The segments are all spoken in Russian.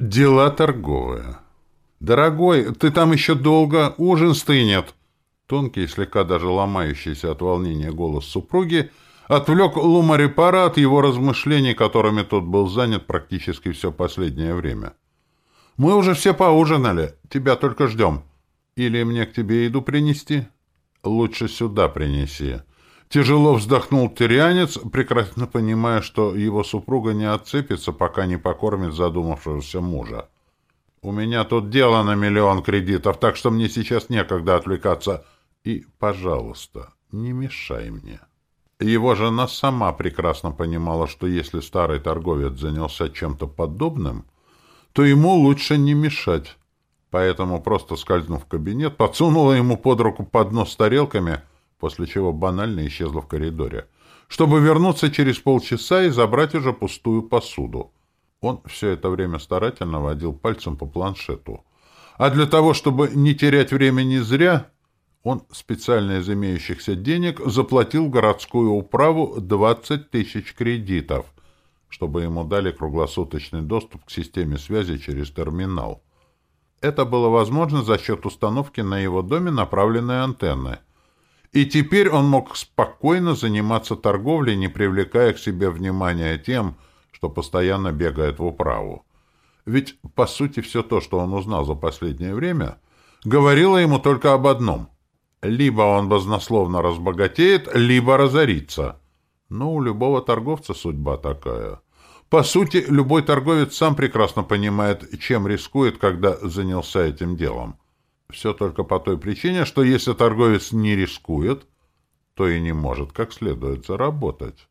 Дела торговые. «Дорогой, ты там еще долго, ужин стынет!» Тонкий, слегка даже ломающийся от волнения голос супруги отвлек Лумарипара от его размышлений, которыми тот был занят практически все последнее время. «Мы уже все поужинали, тебя только ждем. Или мне к тебе еду принести?» «Лучше сюда принеси». Тяжело вздохнул тырянец, прекрасно понимая, что его супруга не отцепится, пока не покормит задумавшегося мужа. «У меня тут дело на миллион кредитов, так что мне сейчас некогда отвлекаться. И, пожалуйста, не мешай мне». Его жена сама прекрасно понимала, что если старый торговец занялся чем-то подобным, то ему лучше не мешать. Поэтому, просто скользнув в кабинет, подсунула ему под руку поднос с тарелками, после чего банально исчезла в коридоре, чтобы вернуться через полчаса и забрать уже пустую посуду. Он все это время старательно водил пальцем по планшету. А для того, чтобы не терять времени зря, он специально из имеющихся денег заплатил городскую управу 20 тысяч кредитов, чтобы ему дали круглосуточный доступ к системе связи через терминал. Это было возможно за счет установки на его доме направленной антенны. И теперь он мог спокойно заниматься торговлей, не привлекая к себе внимания тем, что постоянно бегает в управу. Ведь, по сути, все то, что он узнал за последнее время, говорило ему только об одном — либо он вознословно разбогатеет, либо разорится. Но у любого торговца судьба такая. По сути, любой торговец сам прекрасно понимает, чем рискует, когда занялся этим делом. Все только по той причине, что если торговец не рискует, то и не может как следует заработать.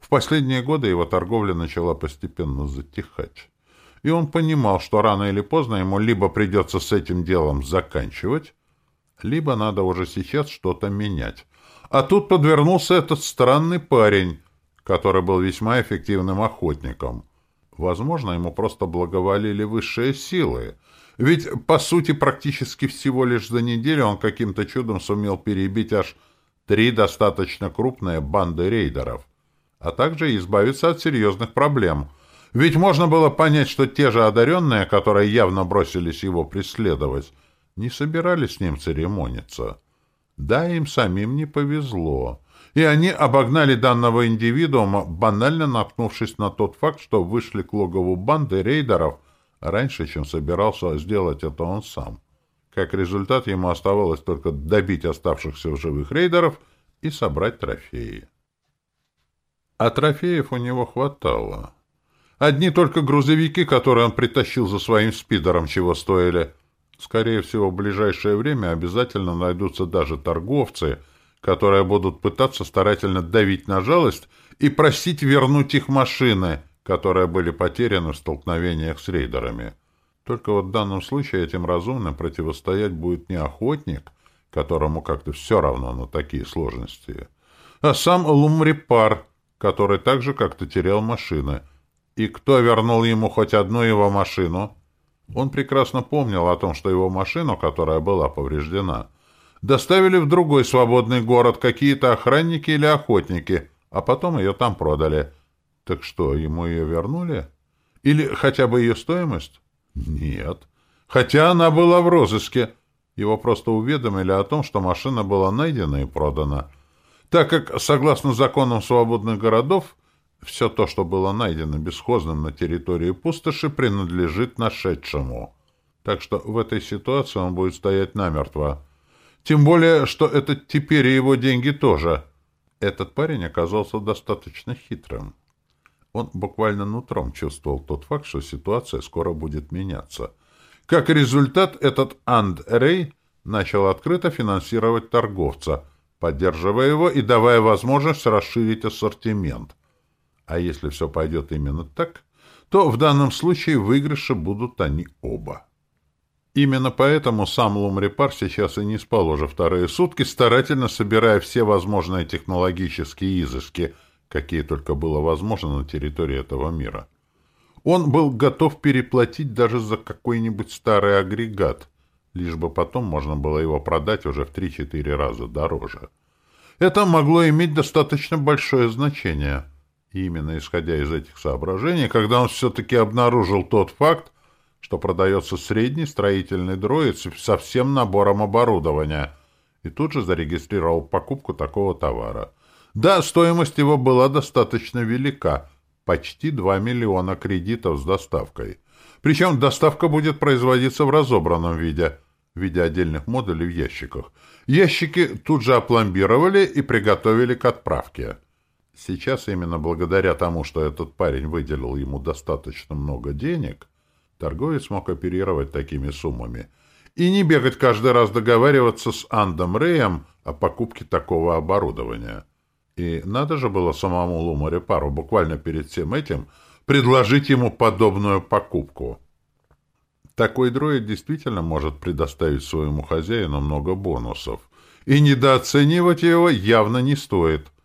В последние годы его торговля начала постепенно затихать. И он понимал, что рано или поздно ему либо придется с этим делом заканчивать, либо надо уже сейчас что-то менять. А тут подвернулся этот странный парень, который был весьма эффективным охотником. Возможно, ему просто благоволили высшие силы. Ведь, по сути, практически всего лишь за неделю он каким-то чудом сумел перебить аж три достаточно крупные банды рейдеров, а также избавиться от серьезных проблем. Ведь можно было понять, что те же одаренные, которые явно бросились его преследовать, не собирались с ним церемониться. Да, им самим не повезло. И они обогнали данного индивидуума, банально наткнувшись на тот факт, что вышли к логову банды рейдеров раньше, чем собирался сделать это он сам. Как результат, ему оставалось только добить оставшихся в живых рейдеров и собрать трофеи. А трофеев у него хватало. Одни только грузовики, которые он притащил за своим спидером, чего стоили – Скорее всего, в ближайшее время обязательно найдутся даже торговцы, которые будут пытаться старательно давить на жалость и просить вернуть их машины, которые были потеряны в столкновениях с рейдерами. Только вот в данном случае этим разумным противостоять будет не охотник, которому как-то все равно на такие сложности, а сам Лумрипар, который также как-то терял машины. И кто вернул ему хоть одну его машину? Он прекрасно помнил о том, что его машину, которая была повреждена, доставили в другой свободный город какие-то охранники или охотники, а потом ее там продали. Так что, ему ее вернули? Или хотя бы ее стоимость? Нет. Хотя она была в розыске. Его просто уведомили о том, что машина была найдена и продана. Так как, согласно законам свободных городов, все то, что было найдено бесхозным на территории пустоши, принадлежит нашедшему. Так что в этой ситуации он будет стоять намертво. Тем более, что это теперь и его деньги тоже. Этот парень оказался достаточно хитрым. Он буквально нутром чувствовал тот факт, что ситуация скоро будет меняться. Как результат, этот Анд Рей начал открыто финансировать торговца, поддерживая его и давая возможность расширить ассортимент – а если все пойдет именно так, то в данном случае выигрыши будут они оба. Именно поэтому сам Лумрипар сейчас и не спал уже вторые сутки, старательно собирая все возможные технологические изыски, какие только было возможно на территории этого мира. Он был готов переплатить даже за какой-нибудь старый агрегат, лишь бы потом можно было его продать уже в 3-4 раза дороже. Это могло иметь достаточно большое значение – и именно исходя из этих соображений, когда он все-таки обнаружил тот факт, что продается средний строительный дроид со всем набором оборудования, и тут же зарегистрировал покупку такого товара. Да, стоимость его была достаточно велика, почти 2 миллиона кредитов с доставкой. Причем доставка будет производиться в разобранном виде, в виде отдельных модулей в ящиках. Ящики тут же опломбировали и приготовили к отправке. Сейчас именно благодаря тому, что этот парень выделил ему достаточно много денег, торговец мог оперировать такими суммами и не бегать каждый раз договариваться с Андом Рэем о покупке такого оборудования. И надо же было самому Лумаре Пару буквально перед всем этим предложить ему подобную покупку. Такой дроид действительно может предоставить своему хозяину много бонусов, и недооценивать его явно не стоит –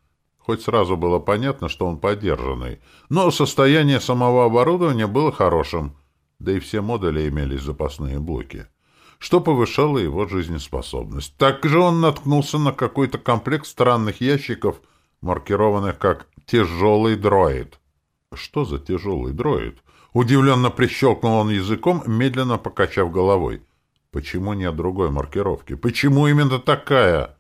Хоть сразу было понятно, что он подержанный. Но состояние самого оборудования было хорошим, да и все модули имелись запасные блоки, что повышало его жизнеспособность. Также он наткнулся на какой-то комплект странных ящиков, маркированных как «тяжелый дроид». Что за тяжелый дроид? Удивленно прищелкнул он языком, медленно покачав головой. Почему нет другой маркировки? Почему именно такая?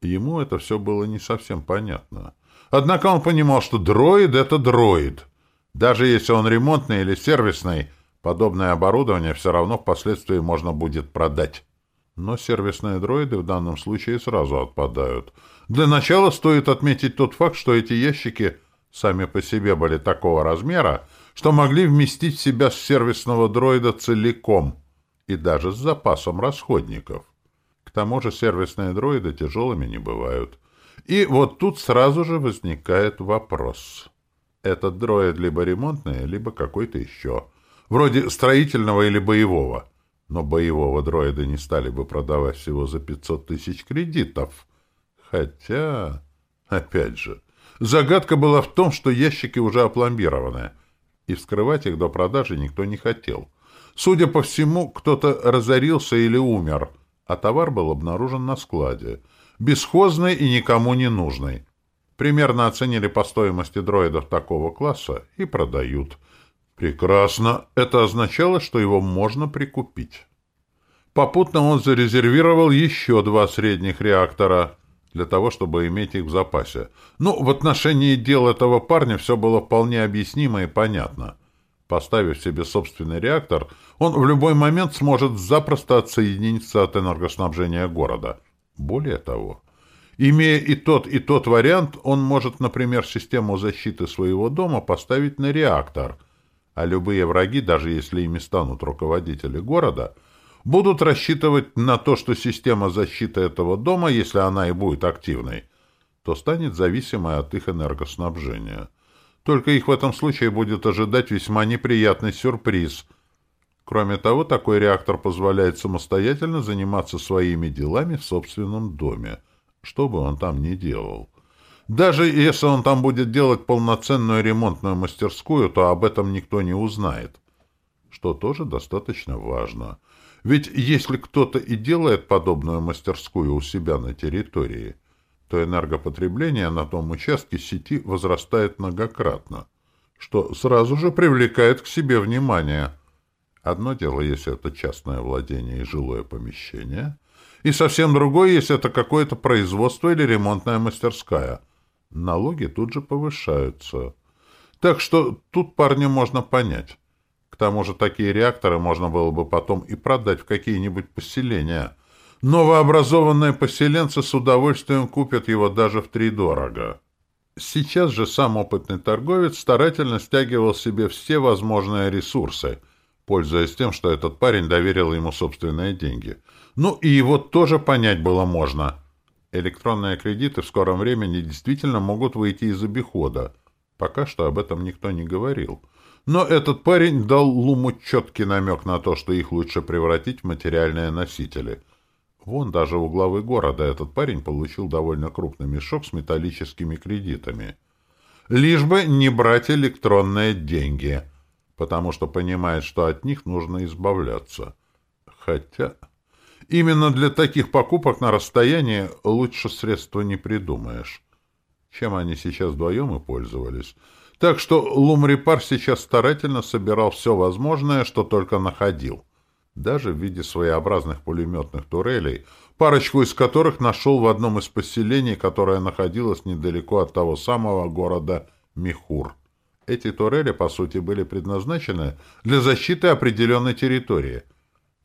Ему это все было не совсем понятно. Однако он понимал, что дроид — это дроид. Даже если он ремонтный или сервисный, подобное оборудование все равно впоследствии можно будет продать. Но сервисные дроиды в данном случае сразу отпадают. Для начала стоит отметить тот факт, что эти ящики сами по себе были такого размера, что могли вместить в себя сервисного дроида целиком и даже с запасом расходников. К тому же сервисные дроиды тяжелыми не бывают. И вот тут сразу же возникает вопрос. Этот дроид либо ремонтный, либо какой-то еще. Вроде строительного или боевого. Но боевого дроида не стали бы продавать всего за 500 тысяч кредитов. Хотя, опять же, загадка была в том, что ящики уже опломбированы, и вскрывать их до продажи никто не хотел. Судя по всему, кто-то разорился или умер, а товар был обнаружен на складе — бесхозной и никому не нужной. Примерно оценили по стоимости дроидов такого класса и продают. Прекрасно. Это означало, что его можно прикупить. Попутно он зарезервировал еще два средних реактора для того, чтобы иметь их в запасе. Ну, в отношении дел этого парня все было вполне объяснимо и понятно. Поставив себе собственный реактор, он в любой момент сможет запросто отсоединиться от энергоснабжения города — более того, имея и тот, и тот вариант, он может, например, систему защиты своего дома поставить на реактор, а любые враги, даже если ими станут руководители города, будут рассчитывать на то, что система защиты этого дома, если она и будет активной, то станет зависимой от их энергоснабжения. Только их в этом случае будет ожидать весьма неприятный сюрприз – Кроме того, такой реактор позволяет самостоятельно заниматься своими делами в собственном доме, что бы он там ни делал. Даже если он там будет делать полноценную ремонтную мастерскую, то об этом никто не узнает, что тоже достаточно важно. Ведь если кто-то и делает подобную мастерскую у себя на территории, то энергопотребление на том участке сети возрастает многократно, что сразу же привлекает к себе внимание – Одно дело, если это частное владение и жилое помещение, и совсем другое, если это какое-то производство или ремонтная мастерская. Налоги тут же повышаются. Так что тут парня можно понять. К тому же такие реакторы можно было бы потом и продать в какие-нибудь поселения. Новообразованные поселенцы с удовольствием купят его даже в три дорого. Сейчас же сам опытный торговец старательно стягивал себе все возможные ресурсы — пользуясь тем, что этот парень доверил ему собственные деньги. Ну и его тоже понять было можно. Электронные кредиты в скором времени действительно могут выйти из обихода. Пока что об этом никто не говорил. Но этот парень дал Луму четкий намек на то, что их лучше превратить в материальные носители. Вон даже у главы города этот парень получил довольно крупный мешок с металлическими кредитами. Лишь бы не брать электронные деньги — потому что понимает, что от них нужно избавляться. Хотя именно для таких покупок на расстоянии лучше средства не придумаешь. Чем они сейчас вдвоем и пользовались. Так что Лумрипар сейчас старательно собирал все возможное, что только находил. Даже в виде своеобразных пулеметных турелей, парочку из которых нашел в одном из поселений, которое находилось недалеко от того самого города Михур. Эти турели, по сути, были предназначены для защиты определенной территории.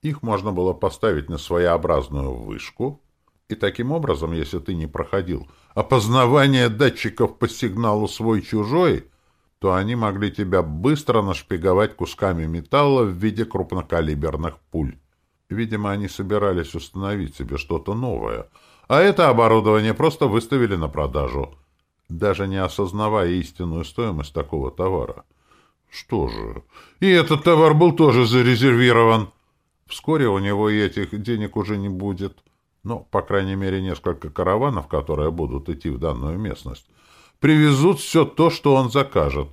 Их можно было поставить на своеобразную вышку, и таким образом, если ты не проходил опознавание датчиков по сигналу свой-чужой, то они могли тебя быстро нашпиговать кусками металла в виде крупнокалиберных пуль. Видимо, они собирались установить себе что-то новое, а это оборудование просто выставили на продажу — даже не осознавая истинную стоимость такого товара. Что же, и этот товар был тоже зарезервирован. Вскоре у него и этих денег уже не будет. Но, по крайней мере, несколько караванов, которые будут идти в данную местность, привезут все то, что он закажет,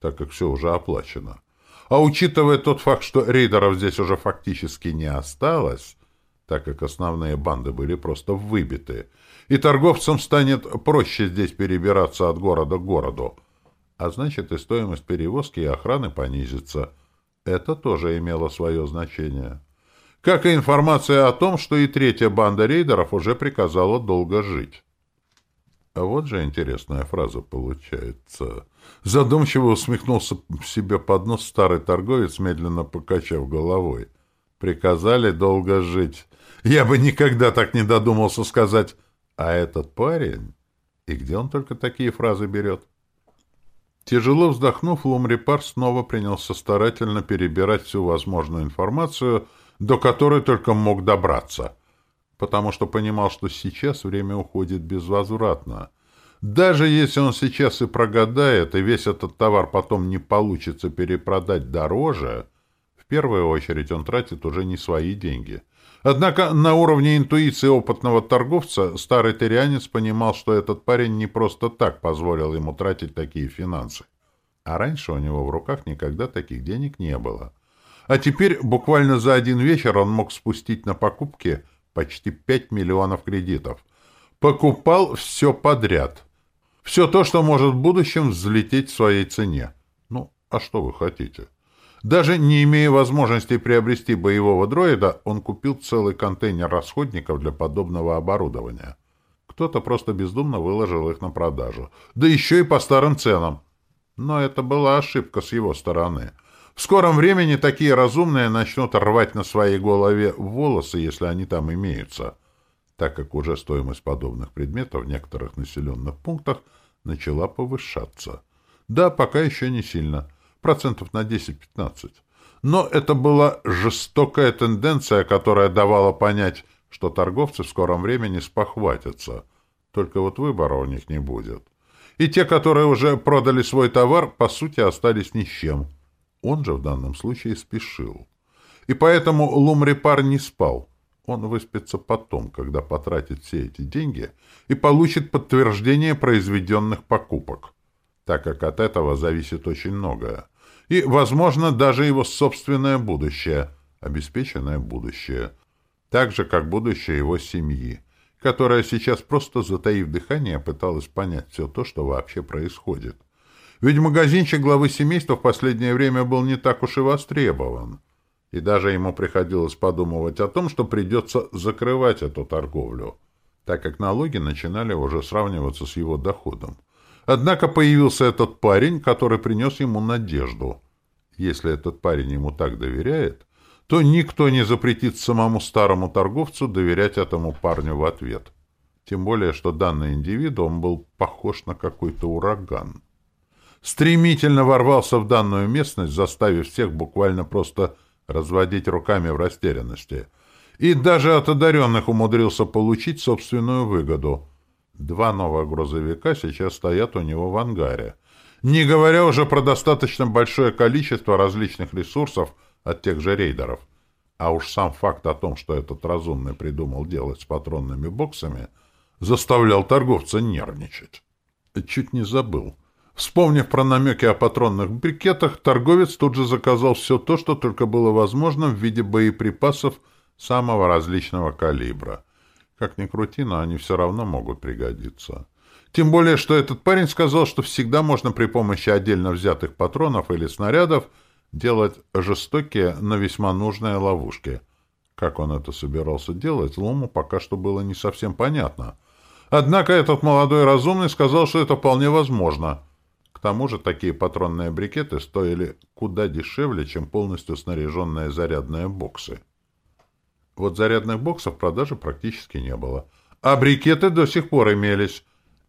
так как все уже оплачено. А учитывая тот факт, что рейдеров здесь уже фактически не осталось, так как основные банды были просто выбиты, и торговцам станет проще здесь перебираться от города к городу. А значит, и стоимость перевозки и охраны понизится. Это тоже имело свое значение. Как и информация о том, что и третья банда рейдеров уже приказала долго жить. А вот же интересная фраза получается. Задумчиво усмехнулся себе под нос старый торговец, медленно покачав головой. Приказали долго жить. Я бы никогда так не додумался сказать. А этот парень... И где он только такие фразы берет? Тяжело вздохнув, Лумрипар снова принялся старательно перебирать всю возможную информацию, до которой только мог добраться, потому что понимал, что сейчас время уходит безвозвратно. Даже если он сейчас и прогадает, и весь этот товар потом не получится перепродать дороже, в первую очередь он тратит уже не свои деньги — Однако на уровне интуиции опытного торговца старый тырянец понимал, что этот парень не просто так позволил ему тратить такие финансы. А раньше у него в руках никогда таких денег не было. А теперь буквально за один вечер он мог спустить на покупки почти 5 миллионов кредитов. Покупал все подряд. Все то, что может в будущем взлететь в своей цене. Ну, а что вы хотите? Даже не имея возможности приобрести боевого дроида, он купил целый контейнер расходников для подобного оборудования. Кто-то просто бездумно выложил их на продажу. Да еще и по старым ценам. Но это была ошибка с его стороны. В скором времени такие разумные начнут рвать на своей голове волосы, если они там имеются, так как уже стоимость подобных предметов в некоторых населенных пунктах начала повышаться. Да, пока еще не сильно – процентов на 10-15. Но это была жестокая тенденция, которая давала понять, что торговцы в скором времени спохватятся. Только вот выбора у них не будет. И те, которые уже продали свой товар, по сути остались ни с чем. Он же в данном случае спешил. И поэтому Лумрипар не спал. Он выспится потом, когда потратит все эти деньги и получит подтверждение произведенных покупок, так как от этого зависит очень многое и, возможно, даже его собственное будущее, обеспеченное будущее, так же, как будущее его семьи, которая сейчас просто, затаив дыхание, пыталась понять все то, что вообще происходит. Ведь магазинчик главы семейства в последнее время был не так уж и востребован, и даже ему приходилось подумывать о том, что придется закрывать эту торговлю, так как налоги начинали уже сравниваться с его доходом. Однако появился этот парень, который принес ему надежду. Если этот парень ему так доверяет, то никто не запретит самому старому торговцу доверять этому парню в ответ. Тем более, что данный индивидуум был похож на какой-то ураган. Стремительно ворвался в данную местность, заставив всех буквально просто разводить руками в растерянности. И даже от одаренных умудрился получить собственную выгоду — Два новых грузовика сейчас стоят у него в ангаре. Не говоря уже про достаточно большое количество различных ресурсов от тех же рейдеров. А уж сам факт о том, что этот разумный придумал делать с патронными боксами, заставлял торговца нервничать. Чуть не забыл. Вспомнив про намеки о патронных брикетах, торговец тут же заказал все то, что только было возможно в виде боеприпасов самого различного калибра. Как ни крути, но они все равно могут пригодиться. Тем более, что этот парень сказал, что всегда можно при помощи отдельно взятых патронов или снарядов делать жестокие, но весьма нужные ловушки. Как он это собирался делать, Лому пока что было не совсем понятно. Однако этот молодой разумный сказал, что это вполне возможно. К тому же такие патронные брикеты стоили куда дешевле, чем полностью снаряженные зарядные боксы. Вот зарядных боксов в продаже практически не было. А брикеты до сих пор имелись.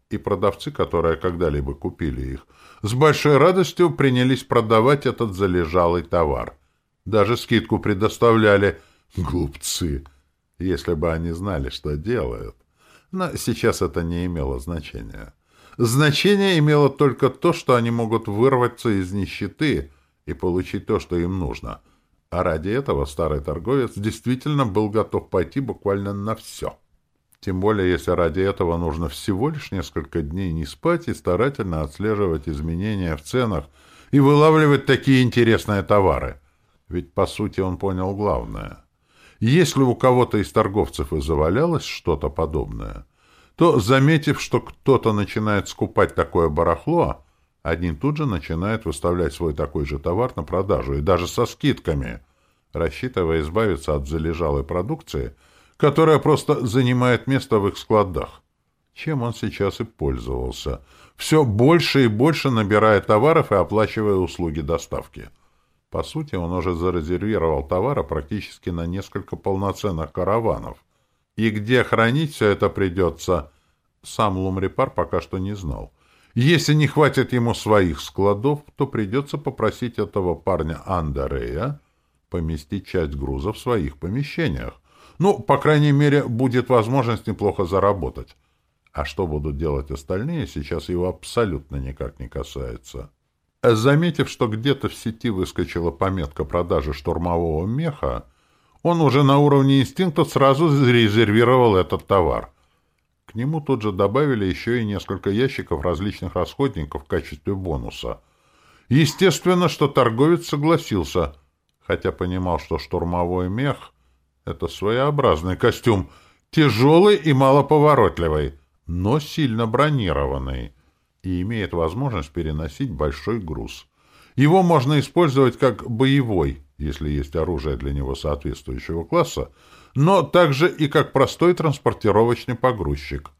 И продавцы, которые когда-либо купили их, с большой радостью принялись продавать этот залежалый товар. Даже скидку предоставляли. Глупцы! Если бы они знали, что делают. Но сейчас это не имело значения. Значение имело только то, что они могут вырваться из нищеты и получить то, что им нужно. А ради этого старый торговец действительно был готов пойти буквально на все. Тем более, если ради этого нужно всего лишь несколько дней не спать и старательно отслеживать изменения в ценах и вылавливать такие интересные товары. Ведь, по сути, он понял главное. Если у кого-то из торговцев и завалялось что-то подобное, то, заметив, что кто-то начинает скупать такое барахло, один тут же начинает выставлять свой такой же товар на продажу, и даже со скидками, рассчитывая избавиться от залежалой продукции – которая просто занимает место в их складах. Чем он сейчас и пользовался. Все больше и больше набирая товаров и оплачивая услуги доставки. По сути, он уже зарезервировал товара практически на несколько полноценных караванов. И где хранить все это придется, сам Лумрипар пока что не знал. Если не хватит ему своих складов, то придется попросить этого парня Андерея поместить часть груза в своих помещениях, ну, по крайней мере, будет возможность неплохо заработать. А что будут делать остальные, сейчас его абсолютно никак не касается. Заметив, что где-то в сети выскочила пометка продажи штурмового меха, он уже на уровне инстинкта сразу зарезервировал этот товар. К нему тут же добавили еще и несколько ящиков различных расходников в качестве бонуса. Естественно, что торговец согласился, хотя понимал, что штурмовой мех — это своеобразный костюм, тяжелый и малоповоротливый, но сильно бронированный и имеет возможность переносить большой груз. Его можно использовать как боевой, если есть оружие для него соответствующего класса, но также и как простой транспортировочный погрузчик.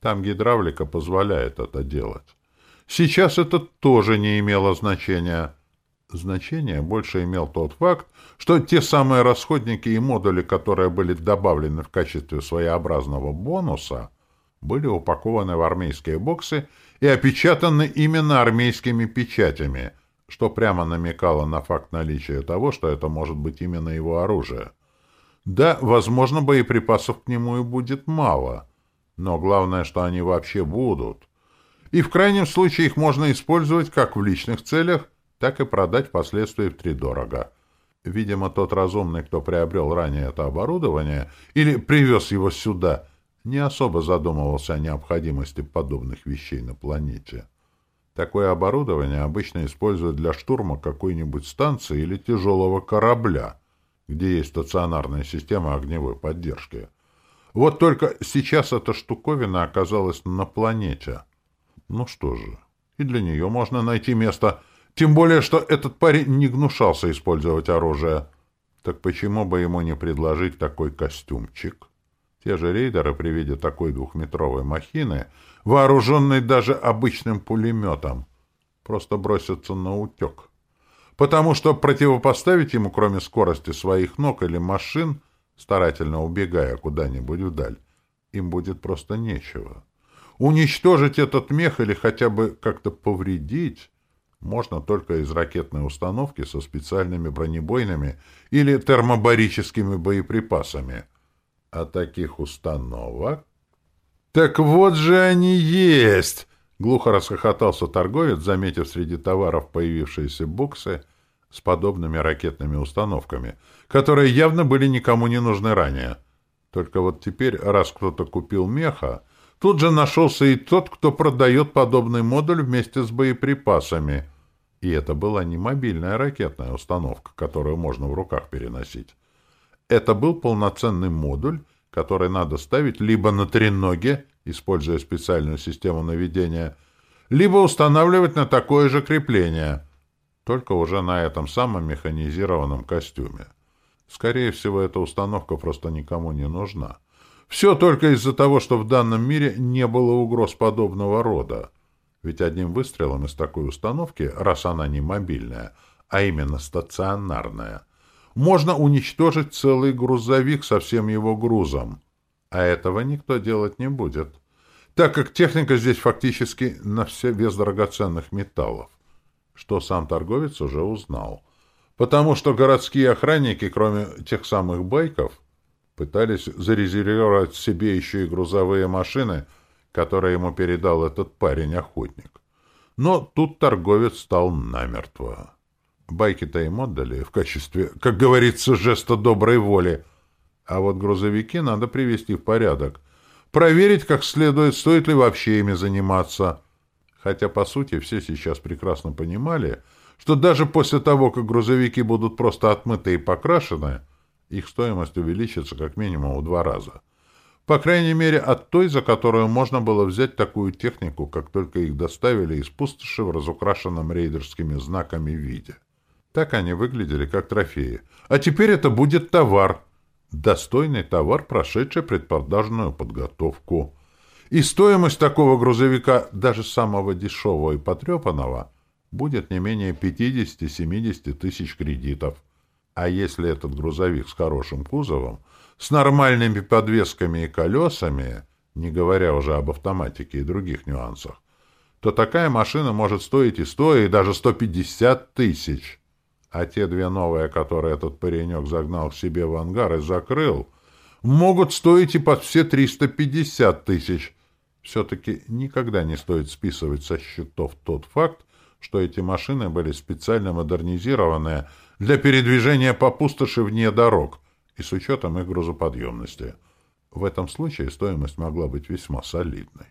Там гидравлика позволяет это делать. Сейчас это тоже не имело значения. Значение больше имел тот факт, что те самые расходники и модули, которые были добавлены в качестве своеобразного бонуса, были упакованы в армейские боксы и опечатаны именно армейскими печатями, что прямо намекало на факт наличия того, что это может быть именно его оружие. Да, возможно, боеприпасов к нему и будет мало, но главное, что они вообще будут. И в крайнем случае их можно использовать как в личных целях, так и продать впоследствии втридорого. Видимо, тот разумный, кто приобрел ранее это оборудование или привез его сюда, не особо задумывался о необходимости подобных вещей на планете. Такое оборудование обычно используют для штурма какой-нибудь станции или тяжелого корабля, где есть стационарная система огневой поддержки. Вот только сейчас эта штуковина оказалась на планете. Ну что же, и для нее можно найти место — тем более, что этот парень не гнушался использовать оружие. Так почему бы ему не предложить такой костюмчик? Те же рейдеры при виде такой двухметровой махины, вооруженной даже обычным пулеметом, просто бросятся на утек. Потому что противопоставить ему, кроме скорости своих ног или машин, старательно убегая куда-нибудь вдаль, им будет просто нечего. Уничтожить этот мех или хотя бы как-то повредить можно только из ракетной установки со специальными бронебойными или термобарическими боеприпасами. А таких установок... «Так вот же они есть!» — глухо расхохотался торговец, заметив среди товаров появившиеся боксы с подобными ракетными установками, которые явно были никому не нужны ранее. Только вот теперь, раз кто-то купил меха, тут же нашелся и тот, кто продает подобный модуль вместе с боеприпасами — и это была не мобильная ракетная установка, которую можно в руках переносить. Это был полноценный модуль, который надо ставить либо на треноге, используя специальную систему наведения, либо устанавливать на такое же крепление, только уже на этом самом механизированном костюме. Скорее всего, эта установка просто никому не нужна. Все только из-за того, что в данном мире не было угроз подобного рода. Ведь одним выстрелом из такой установки, раз она не мобильная, а именно стационарная, можно уничтожить целый грузовик со всем его грузом. А этого никто делать не будет, так как техника здесь фактически на все вес драгоценных металлов, что сам торговец уже узнал. Потому что городские охранники, кроме тех самых байков, пытались зарезервировать себе еще и грузовые машины, которые ему передал этот парень-охотник. Но тут торговец стал намертво. Байки-то им отдали в качестве, как говорится, жеста доброй воли. А вот грузовики надо привести в порядок. Проверить как следует, стоит ли вообще ими заниматься. Хотя, по сути, все сейчас прекрасно понимали, что даже после того, как грузовики будут просто отмыты и покрашены, их стоимость увеличится как минимум в два раза. По крайней мере, от той, за которую можно было взять такую технику, как только их доставили из пустоши в разукрашенном рейдерскими знаками виде. Так они выглядели, как трофеи. А теперь это будет товар. Достойный товар, прошедший предпродажную подготовку. И стоимость такого грузовика, даже самого дешевого и потрепанного, будет не менее 50-70 тысяч кредитов. А если этот грузовик с хорошим кузовом, с нормальными подвесками и колесами, не говоря уже об автоматике и других нюансах, то такая машина может стоить и 100, и даже 150 тысяч. А те две новые, которые этот паренек загнал к себе в ангар и закрыл, могут стоить и под все 350 тысяч. Все-таки никогда не стоит списывать со счетов тот факт, что эти машины были специально модернизированы для передвижения по пустоши вне дорог и с учетом их грузоподъемности. В этом случае стоимость могла быть весьма солидной.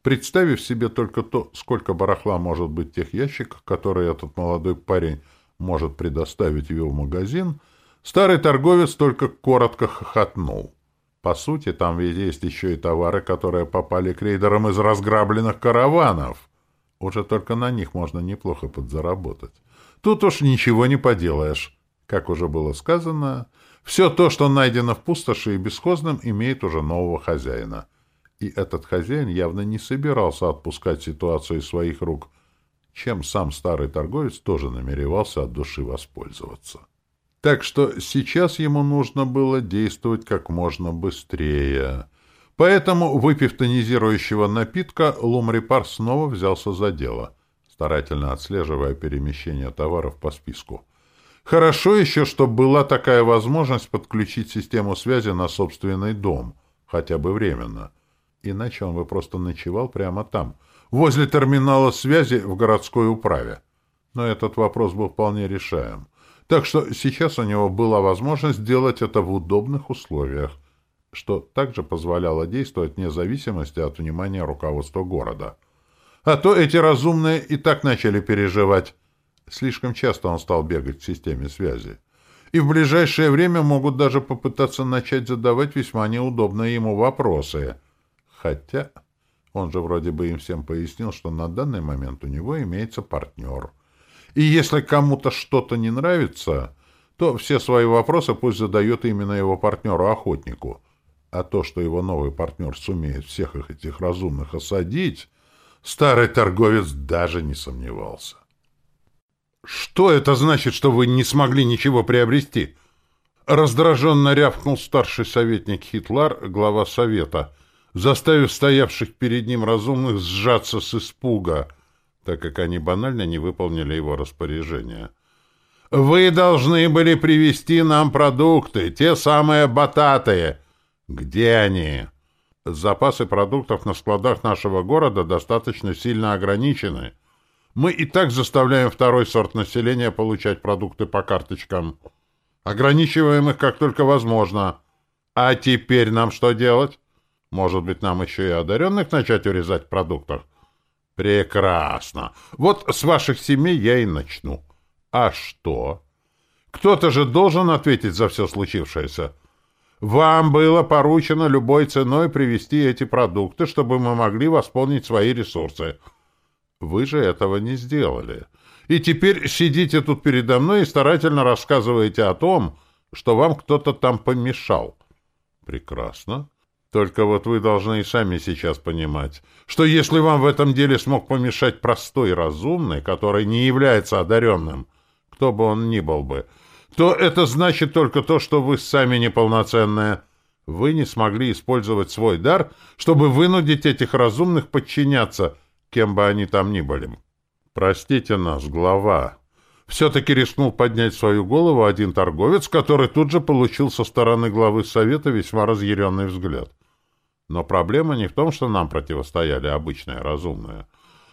Представив себе только то, сколько барахла может быть в тех ящиках, которые этот молодой парень может предоставить его магазин, старый торговец только коротко хохотнул. По сути, там ведь есть еще и товары, которые попали к рейдерам из разграбленных караванов. Уже только на них можно неплохо подзаработать. Тут уж ничего не поделаешь. Как уже было сказано, все то, что найдено в пустоши и бесхозном, имеет уже нового хозяина. И этот хозяин явно не собирался отпускать ситуацию из своих рук, чем сам старый торговец тоже намеревался от души воспользоваться. Так что сейчас ему нужно было действовать как можно быстрее. Поэтому, выпив тонизирующего напитка, Лумрипар снова взялся за дело — старательно отслеживая перемещение товаров по списку. Хорошо еще, что была такая возможность подключить систему связи на собственный дом, хотя бы временно. Иначе он бы просто ночевал прямо там, возле терминала связи в городской управе. Но этот вопрос был вполне решаем. Так что сейчас у него была возможность сделать это в удобных условиях, что также позволяло действовать вне зависимости от внимания руководства города. А то эти разумные и так начали переживать. Слишком часто он стал бегать в системе связи. И в ближайшее время могут даже попытаться начать задавать весьма неудобные ему вопросы. Хотя он же вроде бы им всем пояснил, что на данный момент у него имеется партнер. И если кому-то что-то не нравится, то все свои вопросы пусть задает именно его партнеру-охотнику. А то, что его новый партнер сумеет всех их этих разумных осадить, Старый торговец даже не сомневался. «Что это значит, что вы не смогли ничего приобрести?» Раздраженно рявкнул старший советник Хитлар, глава совета, заставив стоявших перед ним разумных сжаться с испуга, так как они банально не выполнили его распоряжение. «Вы должны были привезти нам продукты, те самые бататые. Где они?» Запасы продуктов на складах нашего города достаточно сильно ограничены. Мы и так заставляем второй сорт населения получать продукты по карточкам. Ограничиваем их как только возможно. А теперь нам что делать? Может быть, нам еще и одаренных начать урезать в? Прекрасно. Вот с ваших семей я и начну. А что? Кто-то же должен ответить за все случившееся. Вам было поручено любой ценой привезти эти продукты, чтобы мы могли восполнить свои ресурсы. Вы же этого не сделали. И теперь сидите тут передо мной и старательно рассказываете о том, что вам кто-то там помешал. Прекрасно. Только вот вы должны и сами сейчас понимать, что если вам в этом деле смог помешать простой разумный, который не является одаренным, кто бы он ни был бы, то это значит только то, что вы сами неполноценные. Вы не смогли использовать свой дар, чтобы вынудить этих разумных подчиняться, кем бы они там ни были. Простите нас, глава. Все-таки рискнул поднять свою голову один торговец, который тут же получил со стороны главы совета весьма разъяренный взгляд. Но проблема не в том, что нам противостояли обычные разумные,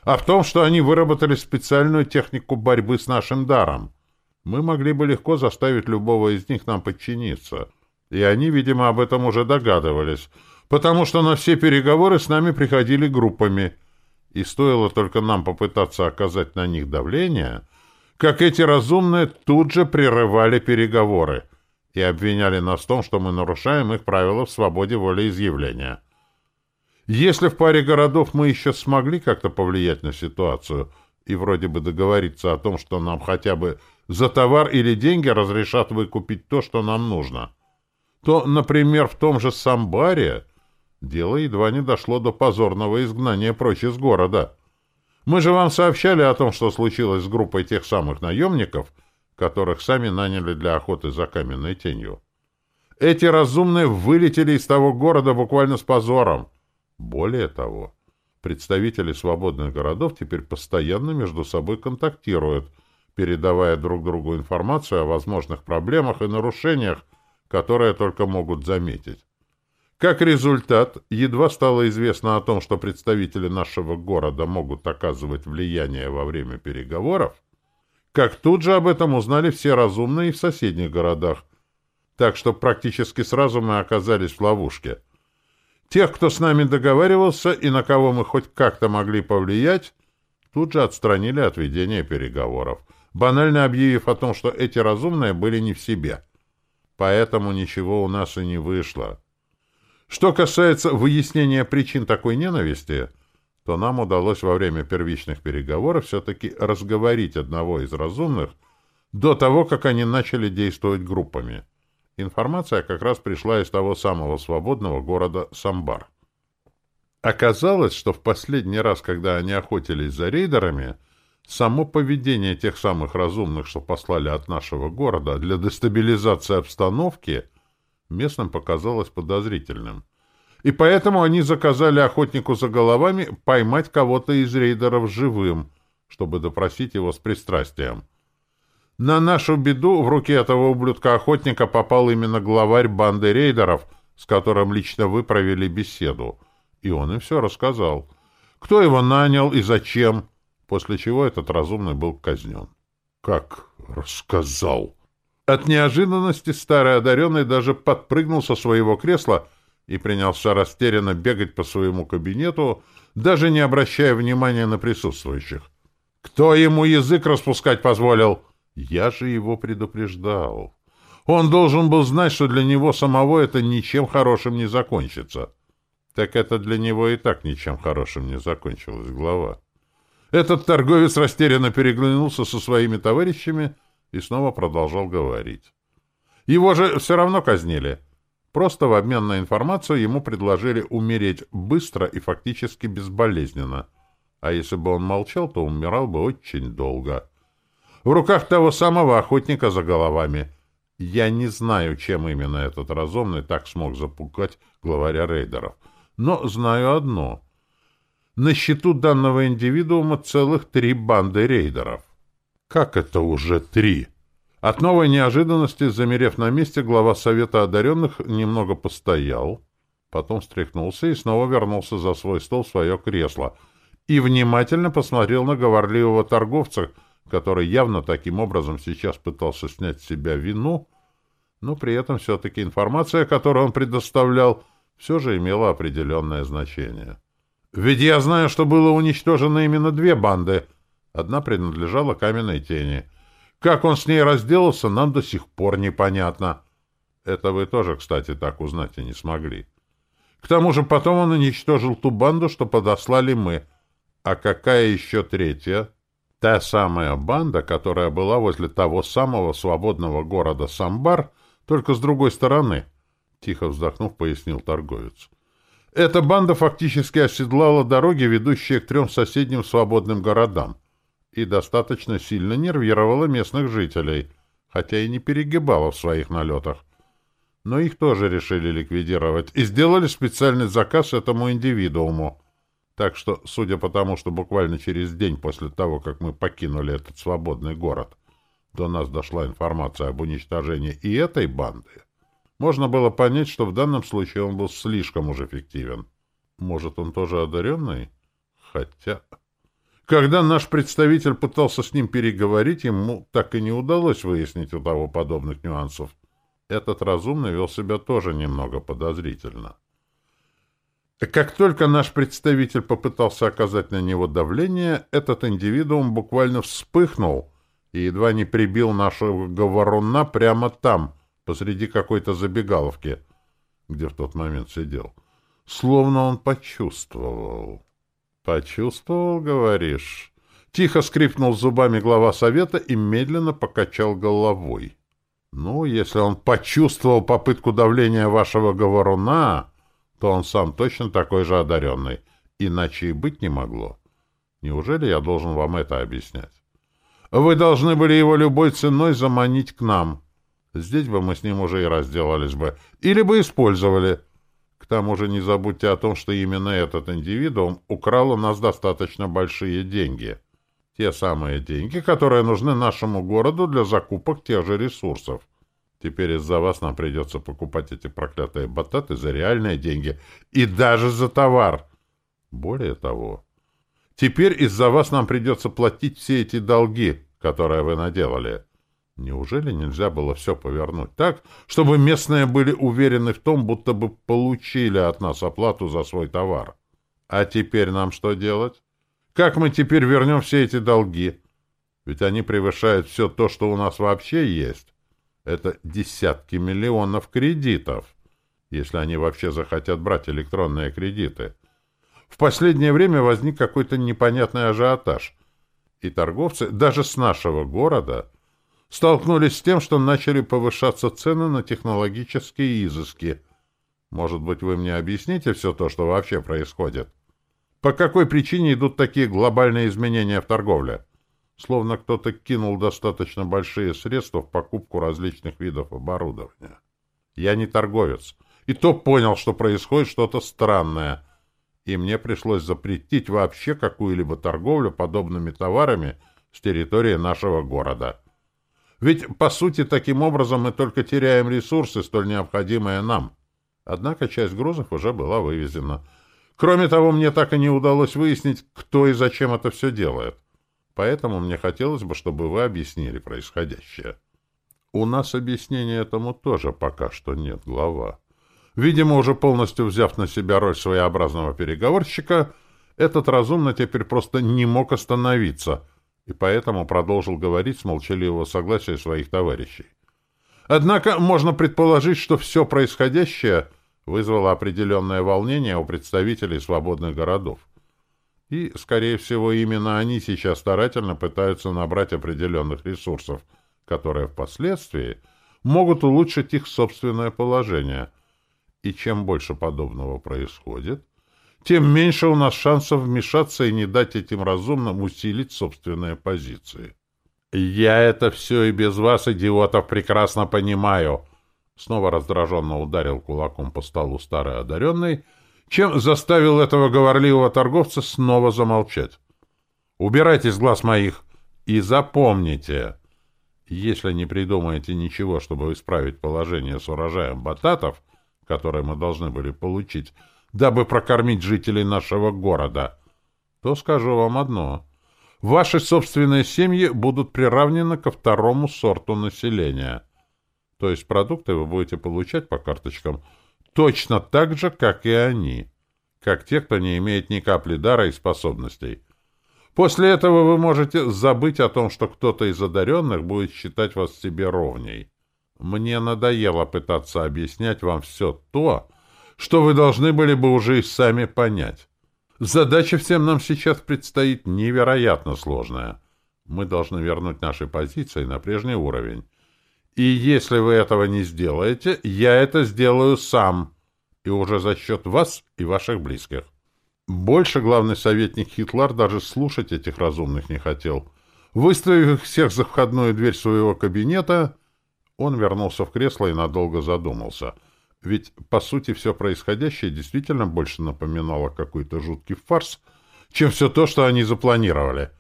а в том, что они выработали специальную технику борьбы с нашим даром — мы могли бы легко заставить любого из них нам подчиниться. И они, видимо, об этом уже догадывались, потому что на все переговоры с нами приходили группами. И стоило только нам попытаться оказать на них давление, как эти разумные тут же прерывали переговоры и обвиняли нас в том, что мы нарушаем их правила в свободе волеизъявления. Если в паре городов мы еще смогли как-то повлиять на ситуацию и вроде бы договориться о том, что нам хотя бы за товар или деньги разрешат выкупить то, что нам нужно, то, например, в том же Самбаре дело едва не дошло до позорного изгнания прочь из города. Мы же вам сообщали о том, что случилось с группой тех самых наемников, которых сами наняли для охоты за каменной тенью. Эти разумные вылетели из того города буквально с позором. Более того, представители свободных городов теперь постоянно между собой контактируют – передавая друг другу информацию о возможных проблемах и нарушениях, которые только могут заметить. Как результат, едва стало известно о том, что представители нашего города могут оказывать влияние во время переговоров, как тут же об этом узнали все разумные в соседних городах, так что практически сразу мы оказались в ловушке. Тех, кто с нами договаривался и на кого мы хоть как-то могли повлиять, тут же отстранили от ведения переговоров — банально объявив о том, что эти разумные были не в себе. Поэтому ничего у нас и не вышло. Что касается выяснения причин такой ненависти, то нам удалось во время первичных переговоров все-таки разговорить одного из разумных до того, как они начали действовать группами. Информация как раз пришла из того самого свободного города Самбар. Оказалось, что в последний раз, когда они охотились за рейдерами, Само поведение тех самых разумных, что послали от нашего города для дестабилизации обстановки, местным показалось подозрительным. И поэтому они заказали охотнику за головами поймать кого-то из рейдеров живым, чтобы допросить его с пристрастием. На нашу беду в руки этого ублюдка-охотника попал именно главарь банды рейдеров, с которым лично вы провели беседу. И он им все рассказал. Кто его нанял и зачем, после чего этот разумный был казнен. «Как рассказал!» От неожиданности старый одаренный даже подпрыгнул со своего кресла и принялся растерянно бегать по своему кабинету, даже не обращая внимания на присутствующих. «Кто ему язык распускать позволил?» «Я же его предупреждал. Он должен был знать, что для него самого это ничем хорошим не закончится». «Так это для него и так ничем хорошим не закончилось, глава». Этот торговец растерянно переглянулся со своими товарищами и снова продолжал говорить. Его же все равно казнили. Просто в обмен на информацию ему предложили умереть быстро и фактически безболезненно. А если бы он молчал, то умирал бы очень долго. В руках того самого охотника за головами. Я не знаю, чем именно этот разумный так смог запугать главаря рейдеров. Но знаю одно — на счету данного индивидуума целых три банды рейдеров. Как это уже три? От новой неожиданности, замерев на месте, глава Совета одаренных немного постоял, потом встряхнулся и снова вернулся за свой стол в свое кресло и внимательно посмотрел на говорливого торговца, который явно таким образом сейчас пытался снять с себя вину, но при этом все-таки информация, которую он предоставлял, все же имела определенное значение. Ведь я знаю, что было уничтожено именно две банды. Одна принадлежала каменной тени. Как он с ней разделался, нам до сих пор непонятно. Это вы тоже, кстати, так узнать и не смогли. К тому же потом он уничтожил ту банду, что подослали мы. А какая еще третья? Та самая банда, которая была возле того самого свободного города Самбар, только с другой стороны, — тихо вздохнув, пояснил торговец. Эта банда фактически оседлала дороги, ведущие к трем соседним свободным городам, и достаточно сильно нервировала местных жителей, хотя и не перегибала в своих налетах. Но их тоже решили ликвидировать и сделали специальный заказ этому индивидууму, так что, судя по тому, что буквально через день после того, как мы покинули этот свободный город, до нас дошла информация об уничтожении и этой банды, можно было понять, что в данном случае он был слишком уж эффективен. Может, он тоже одаренный? Хотя... Когда наш представитель пытался с ним переговорить, ему так и не удалось выяснить у того подобных нюансов. Этот разумный вел себя тоже немного подозрительно. Как только наш представитель попытался оказать на него давление, этот индивидуум буквально вспыхнул и едва не прибил нашего говоруна прямо там, посреди какой-то забегаловки, где в тот момент сидел. Словно он почувствовал. «Почувствовал, говоришь?» Тихо скрипнул зубами глава совета и медленно покачал головой. «Ну, если он почувствовал попытку давления вашего говоруна...» то он сам точно такой же одаренный. Иначе и быть не могло. Неужели я должен вам это объяснять? Вы должны были его любой ценой заманить к нам. Здесь бы мы с ним уже и разделались бы. Или бы использовали. К тому же не забудьте о том, что именно этот индивидуум украл у нас достаточно большие деньги. Те самые деньги, которые нужны нашему городу для закупок тех же ресурсов. Теперь из-за вас нам придется покупать эти проклятые бататы за реальные деньги. И даже за товар. Более того, теперь из-за вас нам придется платить все эти долги, которые вы наделали. Неужели нельзя было все повернуть так, чтобы местные были уверены в том, будто бы получили от нас оплату за свой товар? А теперь нам что делать? Как мы теперь вернем все эти долги? Ведь они превышают все то, что у нас вообще есть. Это десятки миллионов кредитов, если они вообще захотят брать электронные кредиты. В последнее время возник какой-то непонятный ажиотаж, и торговцы, даже с нашего города, столкнулись с тем, что начали повышаться цены на технологические изыски. Может быть, вы мне объясните все то, что вообще происходит? По какой причине идут такие глобальные изменения в торговле? словно кто-то кинул достаточно большие средства в покупку различных видов оборудования. Я не торговец, и то понял, что происходит что-то странное, и мне пришлось запретить вообще какую-либо торговлю подобными товарами с территории нашего города. Ведь, по сути, таким образом мы только теряем ресурсы, столь необходимые нам. Однако часть грузов уже была вывезена. Кроме того, мне так и не удалось выяснить, кто и зачем это все делает. Поэтому мне хотелось бы, чтобы вы объяснили происходящее. У нас объяснения этому тоже пока что нет, глава. Видимо, уже полностью взяв на себя роль своеобразного переговорщика, этот разумно теперь просто не мог остановиться, и поэтому продолжил говорить с молчаливого согласия своих товарищей. Однако можно предположить, что все происходящее вызвало определенное волнение у представителей свободных городов. И, скорее всего, именно они сейчас старательно пытаются набрать определенных ресурсов, которые впоследствии могут улучшить их собственное положение. И чем больше подобного происходит, тем меньше у нас шансов вмешаться и не дать этим разумным усилить собственные позиции. «Я это все и без вас, идиотов, прекрасно понимаю!» Снова раздраженно ударил кулаком по столу старый одаренный — чем заставил этого говорливого торговца снова замолчать. «Убирайте с глаз моих и запомните, если не придумаете ничего, чтобы исправить положение с урожаем бататов, которые мы должны были получить, дабы прокормить жителей нашего города, то скажу вам одно. Ваши собственные семьи будут приравнены ко второму сорту населения. То есть продукты вы будете получать по карточкам – Точно так же, как и они. Как те, кто не имеет ни капли дара и способностей. После этого вы можете забыть о том, что кто-то из одаренных будет считать вас себе ровней. Мне надоело пытаться объяснять вам все то, что вы должны были бы уже и сами понять. Задача всем нам сейчас предстоит невероятно сложная. Мы должны вернуть наши позиции на прежний уровень. И если вы этого не сделаете, я это сделаю сам, и уже за счет вас и ваших близких. Больше главный советник Хитлар даже слушать этих разумных не хотел. Выставив их всех за входную дверь своего кабинета, он вернулся в кресло и надолго задумался. Ведь, по сути, все происходящее действительно больше напоминало какой-то жуткий фарс, чем все то, что они запланировали.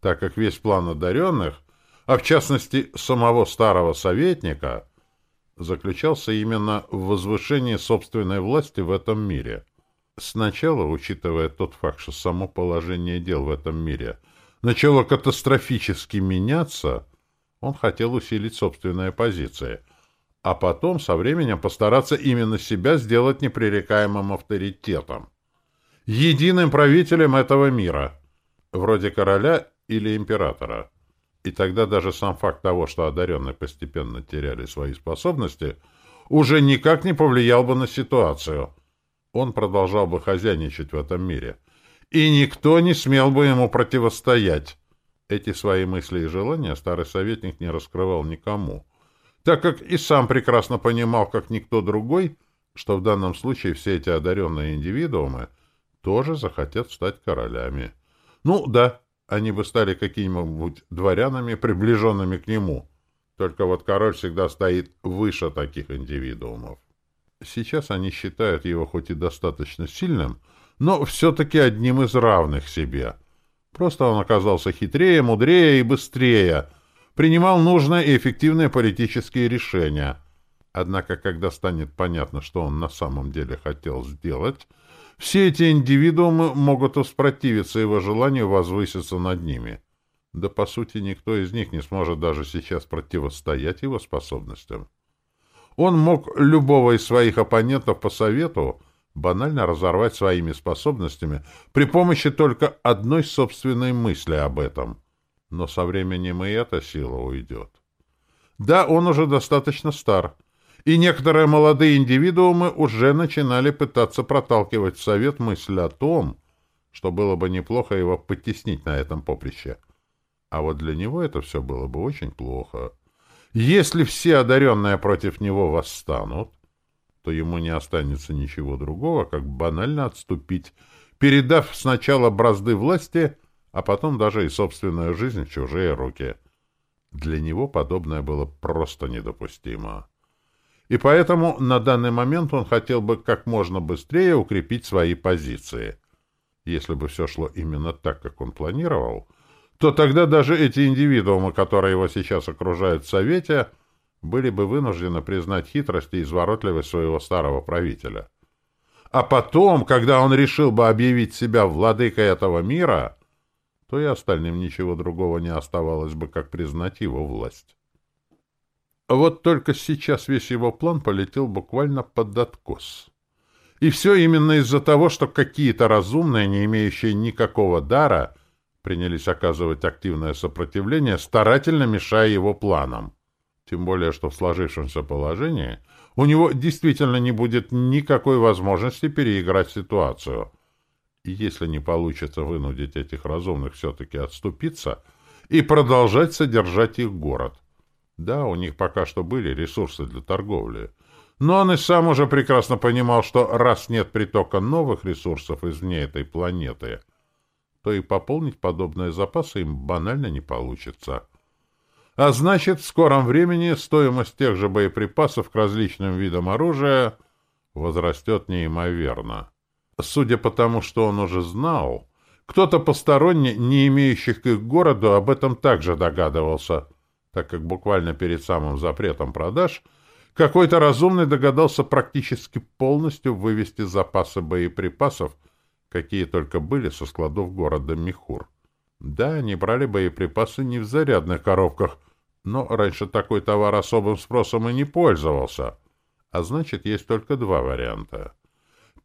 Так как весь план одаренных, а в частности самого старого советника, заключался именно в возвышении собственной власти в этом мире. Сначала, учитывая тот факт, что само положение дел в этом мире начало катастрофически меняться, он хотел усилить собственные позиции, а потом со временем постараться именно себя сделать непререкаемым авторитетом, единым правителем этого мира, вроде короля или императора. И тогда даже сам факт того, что одаренные постепенно теряли свои способности, уже никак не повлиял бы на ситуацию. Он продолжал бы хозяйничать в этом мире. И никто не смел бы ему противостоять. Эти свои мысли и желания старый советник не раскрывал никому, так как и сам прекрасно понимал, как никто другой, что в данном случае все эти одаренные индивидуумы тоже захотят стать королями. Ну да, они бы стали какими-нибудь дворянами, приближенными к нему. Только вот король всегда стоит выше таких индивидуумов. Сейчас они считают его хоть и достаточно сильным, но все-таки одним из равных себе — Просто он оказался хитрее, мудрее и быстрее, принимал нужные и эффективные политические решения. Однако, когда станет понятно, что он на самом деле хотел сделать, все эти индивидуумы могут воспротивиться его желанию возвыситься над ними. Да, по сути, никто из них не сможет даже сейчас противостоять его способностям. Он мог любого из своих оппонентов по совету банально разорвать своими способностями при помощи только одной собственной мысли об этом. Но со временем и эта сила уйдет. Да, он уже достаточно стар, и некоторые молодые индивидуумы уже начинали пытаться проталкивать в совет мысль о том, что было бы неплохо его потеснить на этом поприще. А вот для него это все было бы очень плохо. Если все одаренные против него восстанут, то ему не останется ничего другого, как банально отступить, передав сначала бразды власти, а потом даже и собственную жизнь в чужие руки. Для него подобное было просто недопустимо. И поэтому на данный момент он хотел бы как можно быстрее укрепить свои позиции. Если бы все шло именно так, как он планировал, то тогда даже эти индивидуумы, которые его сейчас окружают в Совете, — были бы вынуждены признать хитрость и изворотливость своего старого правителя. А потом, когда он решил бы объявить себя владыкой этого мира, то и остальным ничего другого не оставалось бы, как признать его власть. Вот только сейчас весь его план полетел буквально под откос. И все именно из-за того, что какие-то разумные, не имеющие никакого дара, принялись оказывать активное сопротивление, старательно мешая его планам. Тем более, что в сложившемся положении у него действительно не будет никакой возможности переиграть ситуацию. И если не получится вынудить этих разумных все-таки отступиться и продолжать содержать их город. Да, у них пока что были ресурсы для торговли. Но он и сам уже прекрасно понимал, что раз нет притока новых ресурсов извне этой планеты, то и пополнить подобные запасы им банально не получится. А значит, в скором времени стоимость тех же боеприпасов к различным видам оружия возрастет неимоверно. Судя по тому, что он уже знал, кто-то посторонний, не имеющий к их городу, об этом также догадывался, так как буквально перед самым запретом продаж какой-то разумный догадался практически полностью вывести запасы боеприпасов, какие только были со складов города Михур. Да, они брали боеприпасы не в зарядных коробках, но раньше такой товар особым спросом и не пользовался. А значит, есть только два варианта.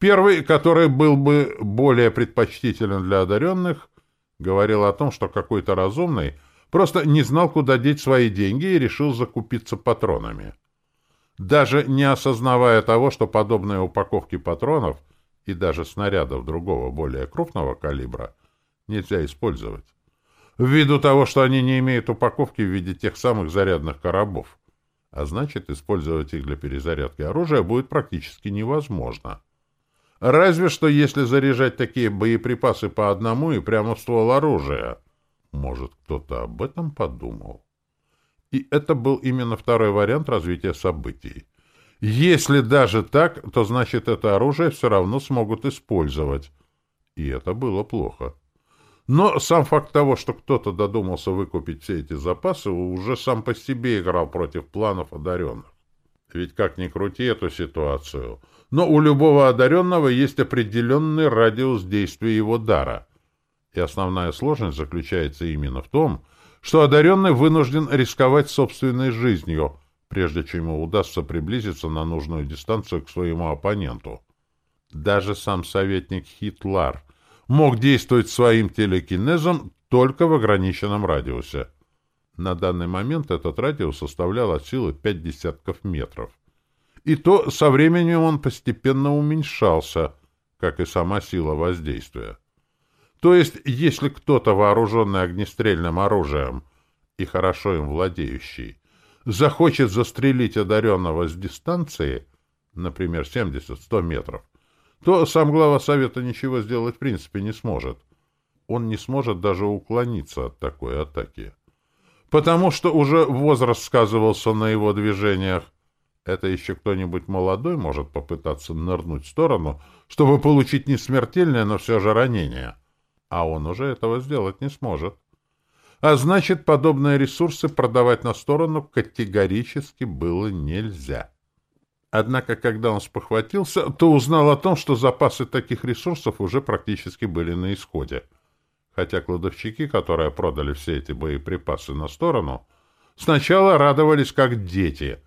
Первый, который был бы более предпочтителен для одаренных, говорил о том, что какой-то разумный просто не знал, куда деть свои деньги и решил закупиться патронами. даже не осознавая того, что подобные упаковки патронов и даже снарядов другого, более крупного калибра нельзя использовать. Ввиду того, что они не имеют упаковки в виде тех самых зарядных коробов. А значит, использовать их для перезарядки оружия будет практически невозможно. Разве что если заряжать такие боеприпасы по одному и прямо в ствол оружия. Может, кто-то об этом подумал? И это был именно второй вариант развития событий. Если даже так, то значит это оружие все равно смогут использовать. И это было плохо. Но сам факт того, что кто-то додумался выкупить все эти запасы, уже сам по себе играл против планов одаренных. Ведь как ни крути эту ситуацию, но у любого одаренного есть определенный радиус действия его дара. И основная сложность заключается именно в том, что одаренный вынужден рисковать собственной жизнью, прежде чем ему удастся приблизиться на нужную дистанцию к своему оппоненту. Даже сам советник Хитлар мог действовать своим телекинезом только в ограниченном радиусе. На данный момент этот радиус составлял от силы пять десятков метров. И то со временем он постепенно уменьшался, как и сама сила воздействия. То есть, если кто-то, вооруженный огнестрельным оружием и хорошо им владеющий, захочет застрелить одаренного с дистанции, например, 70-100 метров, то сам глава совета ничего сделать в принципе не сможет. Он не сможет даже уклониться от такой атаки. Потому что уже возраст сказывался на его движениях. Это еще кто-нибудь молодой может попытаться нырнуть в сторону, чтобы получить не смертельное, но все же ранение. А он уже этого сделать не сможет. А значит, подобные ресурсы продавать на сторону категорически было нельзя. Однако, когда он спохватился, то узнал о том, что запасы таких ресурсов уже практически были на исходе. Хотя кладовщики, которые продали все эти боеприпасы на сторону, сначала радовались как дети.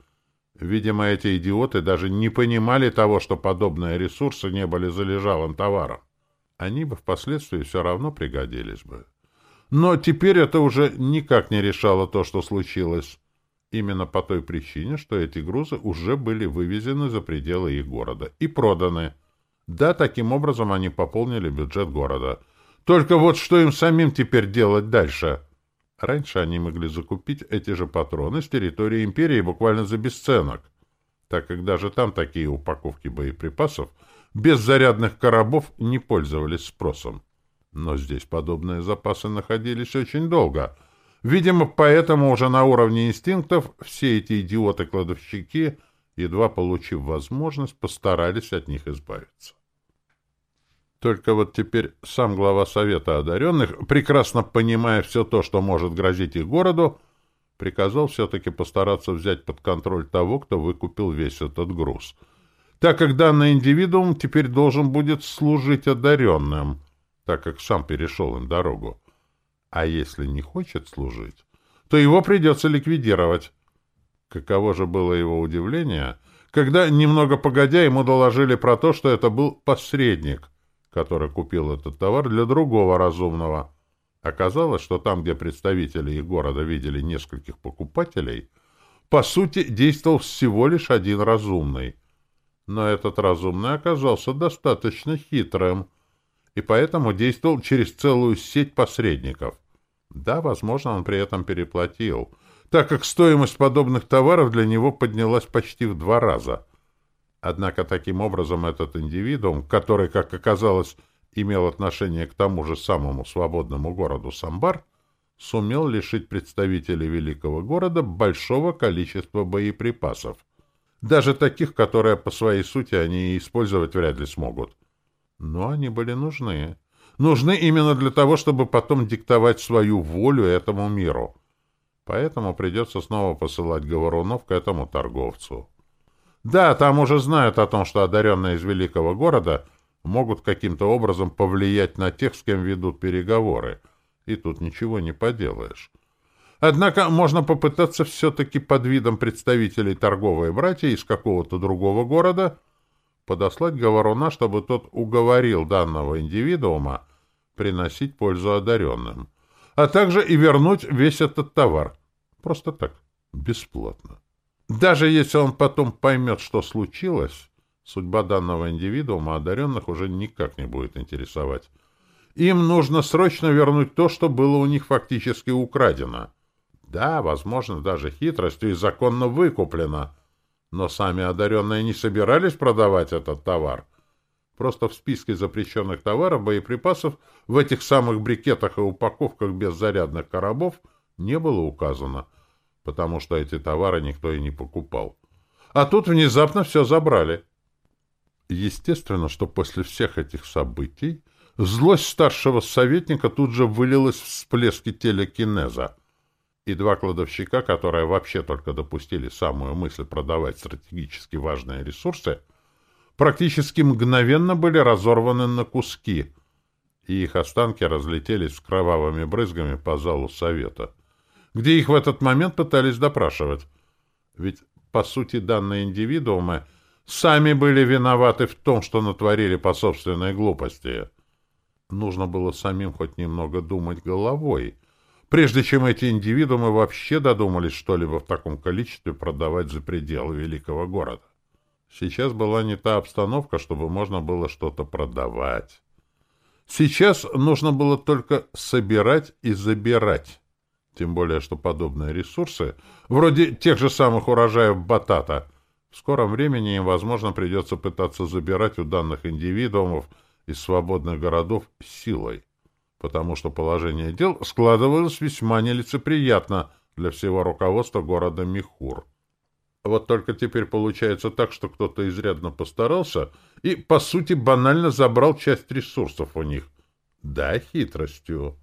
Видимо, эти идиоты даже не понимали того, что подобные ресурсы не были залежалым товаром. Они бы впоследствии все равно пригодились бы. Но теперь это уже никак не решало то, что случилось. Именно по той причине, что эти грузы уже были вывезены за пределы их города и проданы. Да, таким образом они пополнили бюджет города. Только вот что им самим теперь делать дальше? Раньше они могли закупить эти же патроны с территории империи буквально за бесценок, так как даже там такие упаковки боеприпасов без зарядных коробов не пользовались спросом. Но здесь подобные запасы находились очень долго — Видимо, поэтому уже на уровне инстинктов все эти идиоты-кладовщики, едва получив возможность, постарались от них избавиться. Только вот теперь сам глава Совета одаренных, прекрасно понимая все то, что может грозить их городу, приказал все-таки постараться взять под контроль того, кто выкупил весь этот груз, так как данный индивидуум теперь должен будет служить одаренным, так как сам перешел им дорогу. А если не хочет служить, то его придется ликвидировать. Каково же было его удивление, когда, немного погодя, ему доложили про то, что это был посредник, который купил этот товар для другого разумного. Оказалось, что там, где представители их города видели нескольких покупателей, по сути, действовал всего лишь один разумный. Но этот разумный оказался достаточно хитрым, и поэтому действовал через целую сеть посредников. Да, возможно, он при этом переплатил, так как стоимость подобных товаров для него поднялась почти в два раза. Однако таким образом этот индивидуум, который, как оказалось, имел отношение к тому же самому свободному городу Самбар, сумел лишить представителей великого города большого количества боеприпасов. Даже таких, которые по своей сути они использовать вряд ли смогут. Но они были нужны нужны именно для того, чтобы потом диктовать свою волю этому миру. Поэтому придется снова посылать говорунов к этому торговцу. Да, там уже знают о том, что одаренные из великого города могут каким-то образом повлиять на тех, с кем ведут переговоры. И тут ничего не поделаешь. Однако можно попытаться все-таки под видом представителей торговой братья из какого-то другого города подослать говоруна, чтобы тот уговорил данного индивидуума приносить пользу одаренным, а также и вернуть весь этот товар. Просто так, бесплатно. Даже если он потом поймет, что случилось, судьба данного индивидуума одаренных уже никак не будет интересовать. Им нужно срочно вернуть то, что было у них фактически украдено. Да, возможно, даже хитростью и законно выкуплено. Но сами одаренные не собирались продавать этот товар. Просто в списке запрещенных товаров боеприпасов в этих самых брикетах и упаковках без зарядных коробов не было указано, потому что эти товары никто и не покупал. А тут внезапно все забрали. Естественно, что после всех этих событий злость старшего советника тут же вылилась в всплески телекинеза. И два кладовщика, которые вообще только допустили самую мысль продавать стратегически важные ресурсы, практически мгновенно были разорваны на куски, и их останки разлетелись с кровавыми брызгами по залу совета, где их в этот момент пытались допрашивать. Ведь, по сути, данные индивидуумы сами были виноваты в том, что натворили по собственной глупости. Нужно было самим хоть немного думать головой, прежде чем эти индивидуумы вообще додумались что-либо в таком количестве продавать за пределы великого города. Сейчас была не та обстановка, чтобы можно было что-то продавать. Сейчас нужно было только собирать и забирать. Тем более, что подобные ресурсы, вроде тех же самых урожаев батата, в скором времени им, возможно, придется пытаться забирать у данных индивидуумов из свободных городов силой, потому что положение дел складывалось весьма нелицеприятно для всего руководства города Михур. Вот только теперь получается так, что кто-то изрядно постарался и, по сути, банально забрал часть ресурсов у них. Да, хитростью.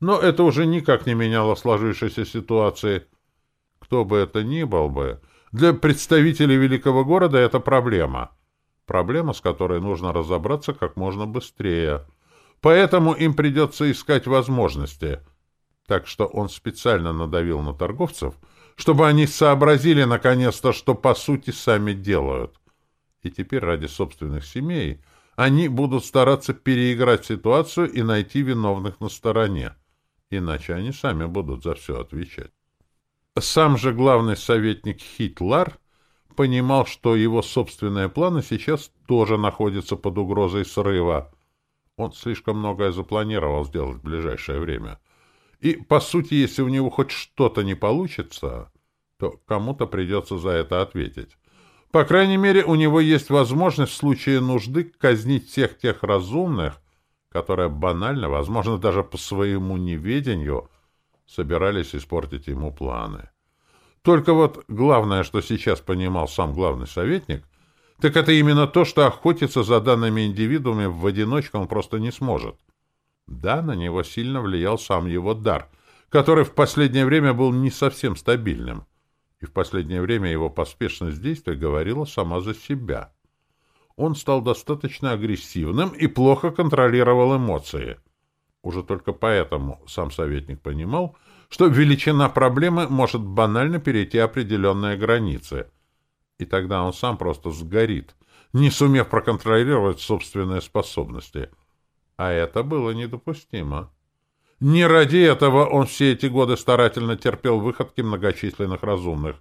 Но это уже никак не меняло сложившейся ситуации. Кто бы это ни был бы, для представителей великого города это проблема. Проблема, с которой нужно разобраться как можно быстрее. Поэтому им придется искать возможности. Так что он специально надавил на торговцев — чтобы они сообразили наконец-то, что по сути сами делают. И теперь ради собственных семей они будут стараться переиграть ситуацию и найти виновных на стороне. Иначе они сами будут за все отвечать. Сам же главный советник Хитлар понимал, что его собственные планы сейчас тоже находятся под угрозой срыва. Он слишком многое запланировал сделать в ближайшее время. И, по сути, если у него хоть что-то не получится, то кому-то придется за это ответить. По крайней мере, у него есть возможность в случае нужды казнить всех тех разумных, которые банально, возможно, даже по своему неведению, собирались испортить ему планы. Только вот главное, что сейчас понимал сам главный советник, так это именно то, что охотиться за данными индивидуумами в одиночку он просто не сможет. Да, на него сильно влиял сам его дар, который в последнее время был не совсем стабильным, и в последнее время его поспешность действий говорила сама за себя. Он стал достаточно агрессивным и плохо контролировал эмоции. Уже только поэтому сам советник понимал, что величина проблемы может банально перейти определенные границы. И тогда он сам просто сгорит, не сумев проконтролировать собственные способности — а это было недопустимо. Не ради этого он все эти годы старательно терпел выходки многочисленных разумных.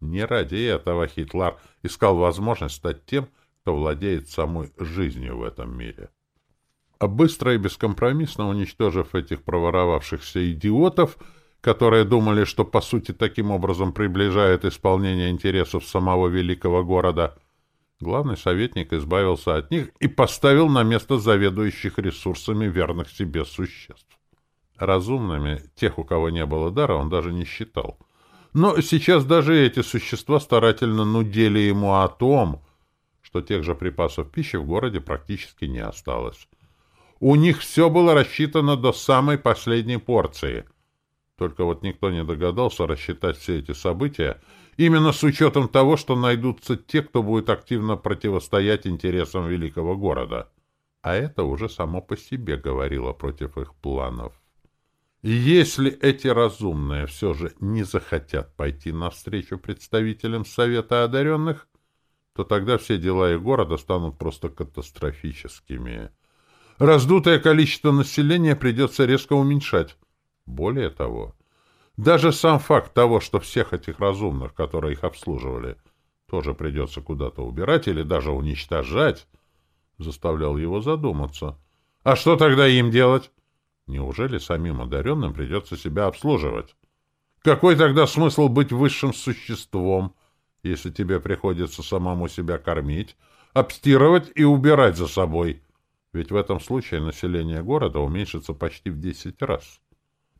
Не ради этого Хитлар искал возможность стать тем, кто владеет самой жизнью в этом мире. А быстро и бескомпромиссно уничтожив этих проворовавшихся идиотов, которые думали, что по сути таким образом приближают исполнение интересов самого великого города — Главный советник избавился от них и поставил на место заведующих ресурсами верных себе существ. Разумными тех, у кого не было дара, он даже не считал. Но сейчас даже эти существа старательно нудели ему о том, что тех же припасов пищи в городе практически не осталось. У них все было рассчитано до самой последней порции. Только вот никто не догадался рассчитать все эти события Именно с учетом того, что найдутся те, кто будет активно противостоять интересам великого города. А это уже само по себе говорило против их планов. Если эти разумные все же не захотят пойти навстречу представителям Совета одаренных, то тогда все дела их города станут просто катастрофическими. Раздутое количество населения придется резко уменьшать. Более того, Даже сам факт того, что всех этих разумных, которые их обслуживали, тоже придется куда-то убирать или даже уничтожать, заставлял его задуматься. А что тогда им делать? Неужели самим одаренным придется себя обслуживать? Какой тогда смысл быть высшим существом, если тебе приходится самому себя кормить, обстирывать и убирать за собой? Ведь в этом случае население города уменьшится почти в десять раз.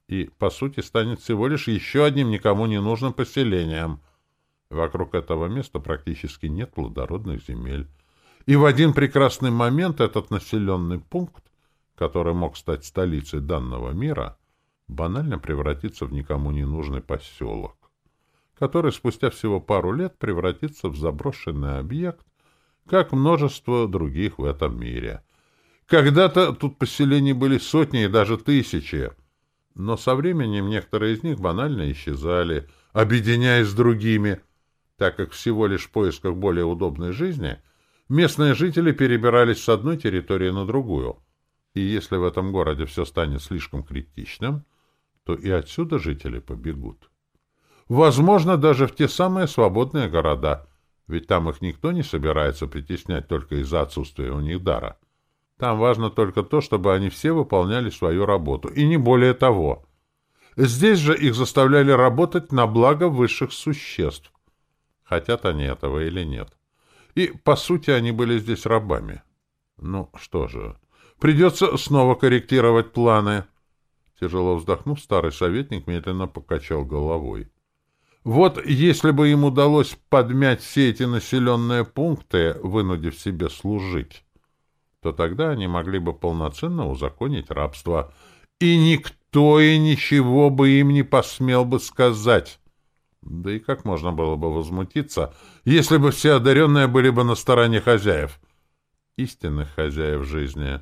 И, по сути, станет всего лишь еще одним никому не нужным поселением. Вокруг этого места практически нет плодородных земель. И в один прекрасный момент этот населенный пункт, который мог стать столицей данного мира, банально превратится в никому не нужный поселок, который спустя всего пару лет превратится в заброшенный объект, как множество других в этом мире. Когда-то тут поселений были сотни и даже тысячи, но со временем некоторые из них банально исчезали, объединяясь с другими, так как всего лишь в поисках более удобной жизни местные жители перебирались с одной территории на другую. И если в этом городе все станет слишком критичным, то и отсюда жители побегут. Возможно, даже в те самые свободные города, ведь там их никто не собирается притеснять только из-за отсутствия у них дара. Там важно только то, чтобы они все выполняли свою работу, и не более того. Здесь же их заставляли работать на благо высших существ. Хотят они этого или нет. И, по сути, они были здесь рабами. Ну, что же, придется снова корректировать планы. Тяжело вздохнув, старый советник медленно покачал головой. Вот если бы им удалось подмять все эти населенные пункты, вынудив себе служить, то тогда они могли бы полноценно узаконить рабство, и никто и ничего бы им не посмел бы сказать. Да и как можно было бы возмутиться, если бы все одаренные были бы на стороне хозяев? Истинных хозяев жизни.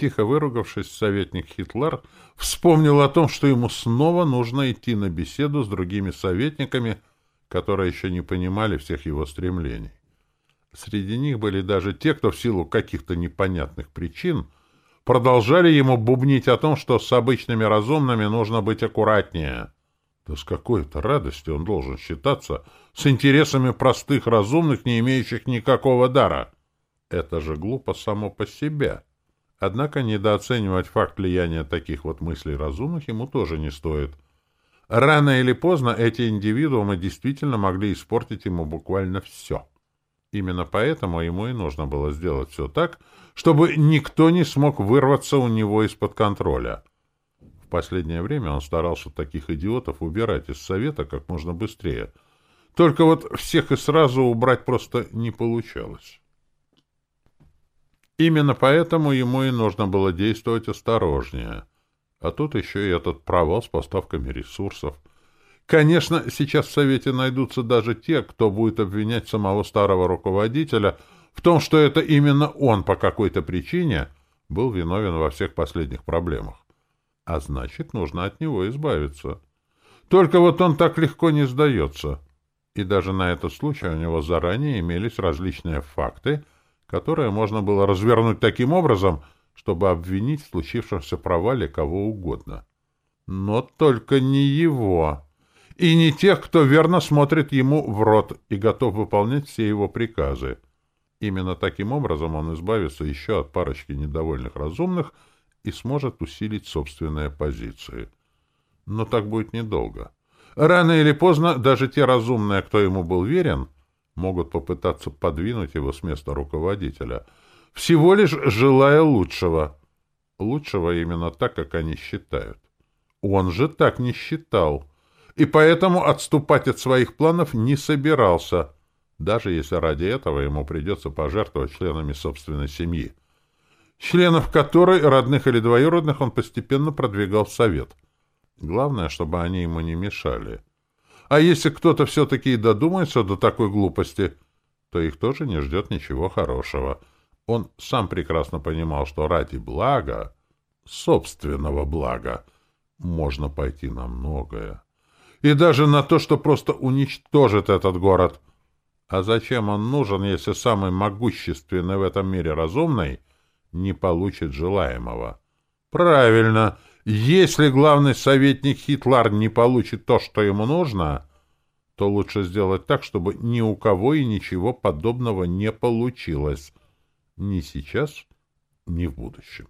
Тихо выругавшись, советник Хитлер вспомнил о том, что ему снова нужно идти на беседу с другими советниками, которые еще не понимали всех его стремлений. Среди них были даже те, кто в силу каких-то непонятных причин продолжали ему бубнить о том, что с обычными разумными нужно быть аккуратнее. Да с какой-то радостью он должен считаться с интересами простых разумных, не имеющих никакого дара. Это же глупо само по себе. Однако недооценивать факт влияния таких вот мыслей разумных ему тоже не стоит. Рано или поздно эти индивидуумы действительно могли испортить ему буквально все. Именно поэтому ему и нужно было сделать все так, чтобы никто не смог вырваться у него из-под контроля. В последнее время он старался таких идиотов убирать из совета как можно быстрее. Только вот всех и сразу убрать просто не получалось. Именно поэтому ему и нужно было действовать осторожнее. А тут еще и этот провал с поставками ресурсов — Конечно, сейчас в Совете найдутся даже те, кто будет обвинять самого старого руководителя в том, что это именно он по какой-то причине был виновен во всех последних проблемах. А значит, нужно от него избавиться. Только вот он так легко не сдается. И даже на этот случай у него заранее имелись различные факты, которые можно было развернуть таким образом, чтобы обвинить в случившемся провале кого угодно. Но только не его и не тех, кто верно смотрит ему в рот и готов выполнять все его приказы. Именно таким образом он избавится еще от парочки недовольных разумных и сможет усилить собственные позиции. Но так будет недолго. Рано или поздно даже те разумные, кто ему был верен, могут попытаться подвинуть его с места руководителя, всего лишь желая лучшего. Лучшего именно так, как они считают. Он же так не считал и поэтому отступать от своих планов не собирался, даже если ради этого ему придется пожертвовать членами собственной семьи. Членов которой, родных или двоюродных, он постепенно продвигал в совет. Главное, чтобы они ему не мешали. А если кто-то все-таки и додумается до такой глупости, то их тоже не ждет ничего хорошего. Он сам прекрасно понимал, что ради блага, собственного блага, можно пойти на многое и даже на то, что просто уничтожит этот город. А зачем он нужен, если самый могущественный в этом мире разумный не получит желаемого? Правильно, Если главный советник Хитлар не получит то, что ему нужно, то лучше сделать так, чтобы ни у кого и ничего подобного не получилось. Ни сейчас, ни в будущем.